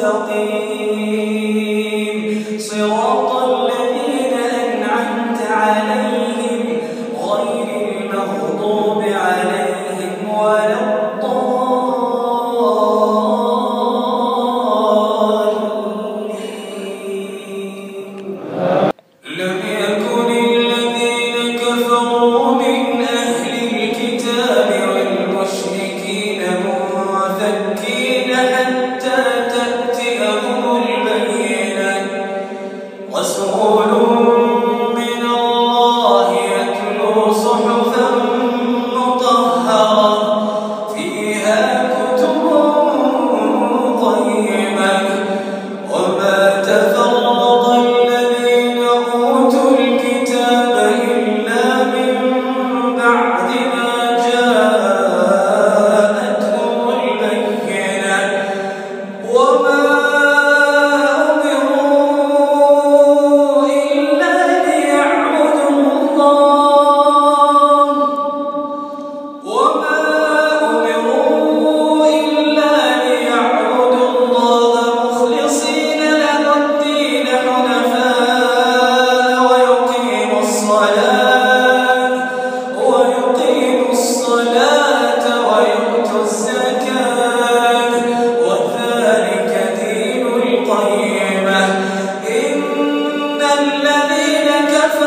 مستقيم صراط الذين أنعمت عليهم Oh.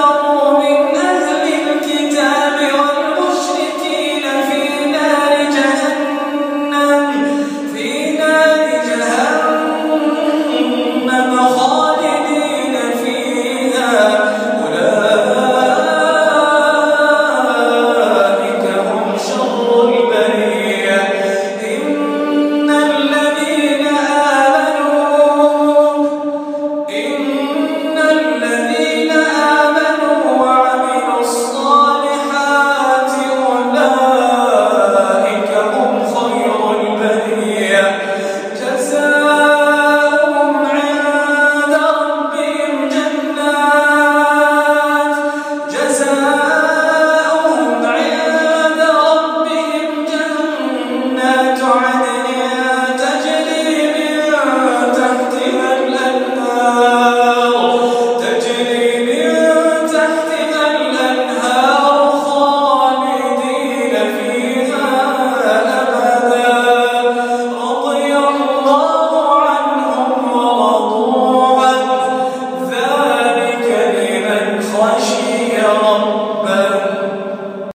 كفروا